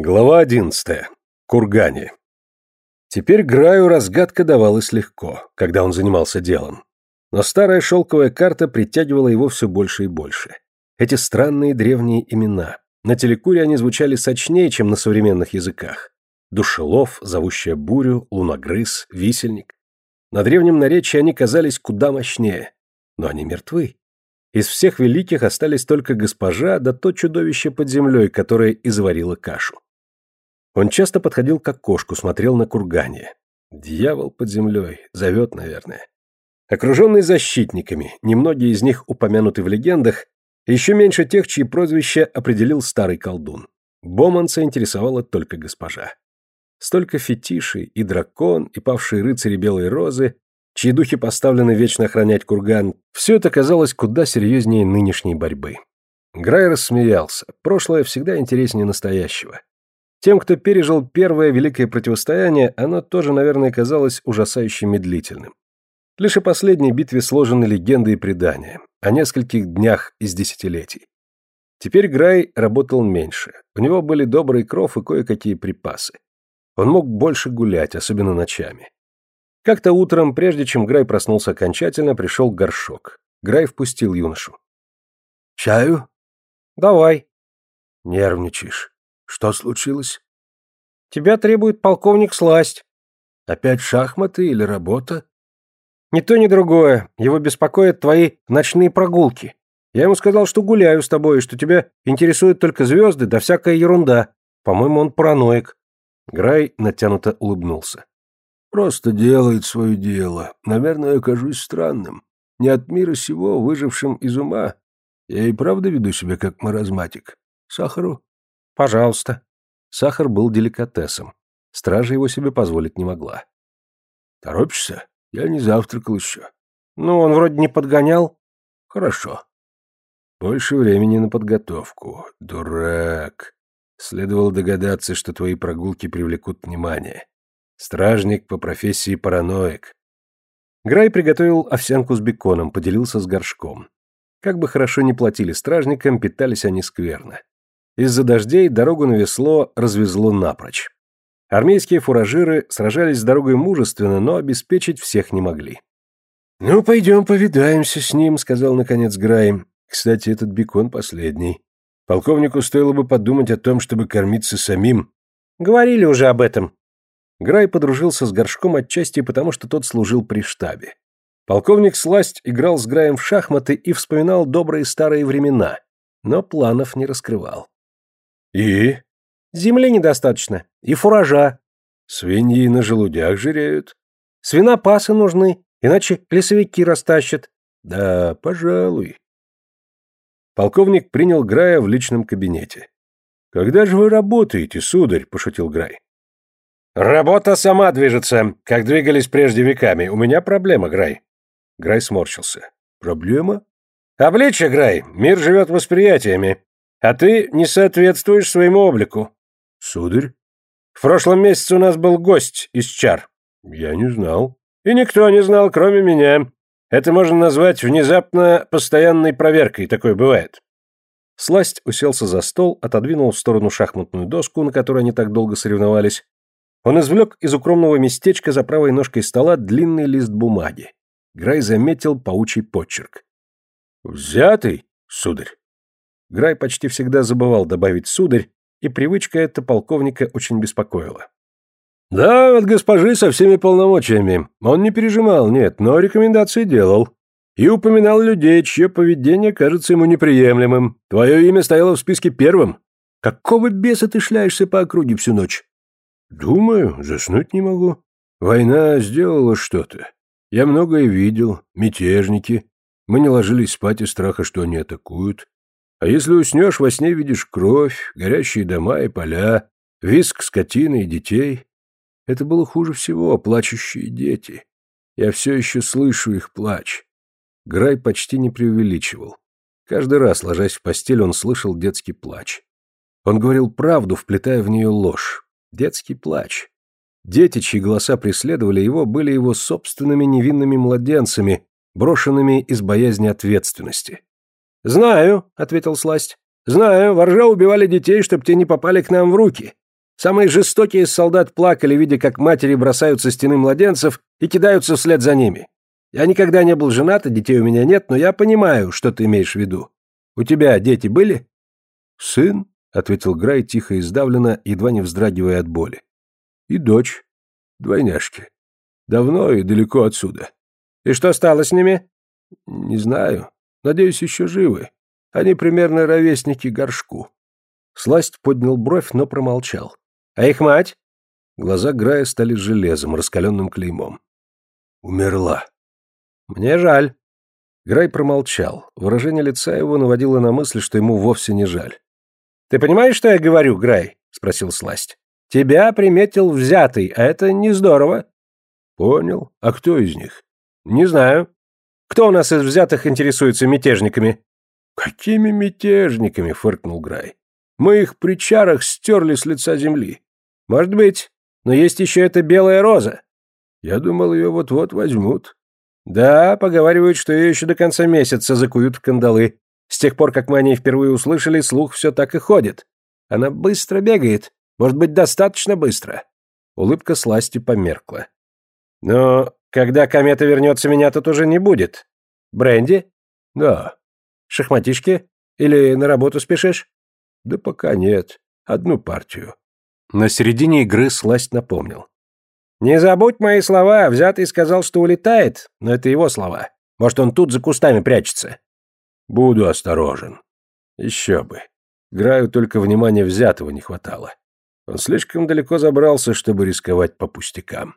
Глава одиннадцатая. Кургане. Теперь Граю разгадка давалась легко, когда он занимался делом. Но старая шелковая карта притягивала его все больше и больше. Эти странные древние имена. На телекуре они звучали сочнее, чем на современных языках. Душелов, зовущая бурю, луногрыз, висельник. На древнем наречии они казались куда мощнее. Но они мертвы. Из всех великих остались только госпожа да то чудовище под землей, которое изварило кашу. Он часто подходил к окошку, смотрел на кургане. Дьявол под землей, зовет, наверное. Окруженный защитниками, немногие из них упомянуты в легендах, еще меньше тех, чьи прозвища определил старый колдун. Боманца интересовала только госпожа. Столько фетишей, и дракон, и павшие рыцари Белой Розы, чьи духи поставлены вечно охранять курган, все это казалось куда серьезнее нынешней борьбы. Грай рассмеялся. Прошлое всегда интереснее настоящего. Тем, кто пережил первое великое противостояние, оно тоже, наверное, казалось ужасающе медлительным. Лишь о последней битве сложены легенды и предания, о нескольких днях из десятилетий. Теперь Грай работал меньше, у него были добрый кров и кое-какие припасы. Он мог больше гулять, особенно ночами. Как-то утром, прежде чем Грай проснулся окончательно, пришел горшок. Грай впустил юношу. «Чаю?» «Давай». «Нервничаешь. Что случилось? Тебя требует полковник Сласть. Опять шахматы или работа? Ни то, ни другое. Его беспокоят твои ночные прогулки. Я ему сказал, что гуляю с тобой, и что тебя интересуют только звезды да всякая ерунда. По-моему, он параноик. Грай натянуто улыбнулся. Просто делает свое дело. Наверное, я кажусь странным. Не от мира сего, выжившим из ума. Я и правда веду себя как маразматик. Сахару? Пожалуйста. Сахар был деликатесом. Стража его себе позволить не могла. Торопишься? Я не завтракал еще. Ну, он вроде не подгонял. Хорошо. Больше времени на подготовку. Дурак. Следовало догадаться, что твои прогулки привлекут внимание. Стражник по профессии параноик. Грай приготовил овсянку с беконом, поделился с горшком. Как бы хорошо ни платили стражникам, питались они скверно. Из-за дождей дорогу на весло развезло напрочь. Армейские фуражиры сражались с дорогой мужественно, но обеспечить всех не могли. «Ну, пойдем повидаемся с ним», — сказал наконец Грай. «Кстати, этот бекон последний. Полковнику стоило бы подумать о том, чтобы кормиться самим». «Говорили уже об этом». Грай подружился с Горшком отчасти потому, что тот служил при штабе. Полковник Сласть играл с Граем в шахматы и вспоминал добрые старые времена, но планов не раскрывал. И? Земли недостаточно. И фуража. Свиньи на желудях жиреют. Свинопасы нужны, иначе лесовики растащат. Да, пожалуй. Полковник принял Грая в личном кабинете. «Когда же вы работаете, сударь?» – пошутил Грай. «Работа сама движется, как двигались прежде веками. У меня проблема, Грай». Грай сморщился. «Проблема?» «Обличье, Грай. Мир живет восприятиями. А ты не соответствуешь своему облику. Сударь? В прошлом месяце у нас был гость из чар. Я не знал. И никто не знал, кроме меня. Это можно назвать внезапно постоянной проверкой, такое бывает. Сласть уселся за стол, отодвинул в сторону шахматную доску, на которой они так долго соревновались. Он извлек из укромного местечка за правой ножкой стола длинный лист бумаги. Грай заметил паучий почерк. «Взятый, сударь?» Грай почти всегда забывал добавить «сударь», и привычка эта полковника очень беспокоила. «Да, от госпожи со всеми полномочиями. Он не пережимал, нет, но рекомендации делал. И упоминал людей, чье поведение кажется ему неприемлемым. Твое имя стояло в списке первым. Какого беса ты шляешься по округе всю ночь?» «Думаю, заснуть не могу. Война сделала что-то. Я многое видел, мятежники. Мы не ложились спать из страха, что они атакуют. А если уснешь, во сне видишь кровь, горящие дома и поля, виск скотины и детей. Это было хуже всего, плачущие дети. Я все еще слышу их плач. Грай почти не преувеличивал. Каждый раз, ложась в постель, он слышал детский плач. Он говорил правду, вплетая в нее ложь. Детский плач. Дети, чьи голоса преследовали его, были его собственными невинными младенцами, брошенными из боязни ответственности. «Знаю», — ответил Сласть. «Знаю, воржа убивали детей, чтобы те не попали к нам в руки. Самые жестокие из солдат плакали, видя, как матери бросают со стены младенцев и кидаются вслед за ними. Я никогда не был женат, и детей у меня нет, но я понимаю, что ты имеешь в виду. У тебя дети были? Сын, ответил Грай тихо и сдавленно, едва не вздрагивая от боли. И дочь. Двойняшки. Давно и далеко отсюда. И что стало с ними? Не знаю. Надеюсь, еще живы. Они примерно ровесники горшку. Сласть поднял бровь, но промолчал. А их мать? Глаза Грая стали железом, раскаленным клеймом. Умерла. Мне жаль. Грай промолчал. Выражение лица его наводило на мысль, что ему вовсе не жаль. «Ты понимаешь, что я говорю, Грай?» — спросил Сласть. «Тебя приметил взятый, а это не здорово». «Понял. А кто из них?» «Не знаю. Кто у нас из взятых интересуется мятежниками?» «Какими мятежниками?» — фыркнул Грай. Мы их при чарах стерли с лица земли. Может быть. Но есть еще эта белая роза. Я думал, ее вот-вот возьмут. Да, поговаривают, что ее еще до конца месяца закуют в кандалы. С тех пор, как мы о ней впервые услышали, слух все так и ходит. Она быстро бегает. Может быть, достаточно быстро. Улыбка сласти померкла. Но когда комета вернется, меня тут уже не будет. Бренди? Да. Шахматишки? Или на работу спешишь? Да пока нет. Одну партию. На середине игры сласть напомнил. «Не забудь мои слова, взятый сказал, что улетает, но это его слова. Может, он тут за кустами прячется». «Буду осторожен». Еще бы. Граю только внимания взятого не хватало. Он слишком далеко забрался, чтобы рисковать по пустякам.